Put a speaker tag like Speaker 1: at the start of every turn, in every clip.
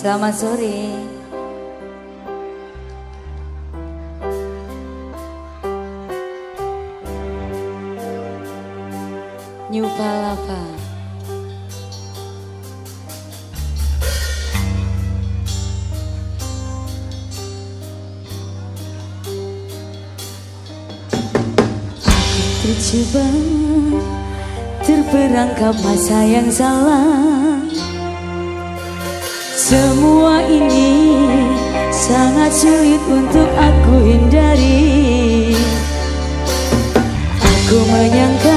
Speaker 1: Selamat sore. New Palapa. Aku terjebak, terperangkap masa yang salah. Semua ini sangat sulit untuk aku hindari. Aku menyangka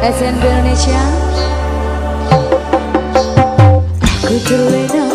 Speaker 1: SNB Indonesia. Aku terlena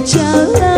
Speaker 1: trở lại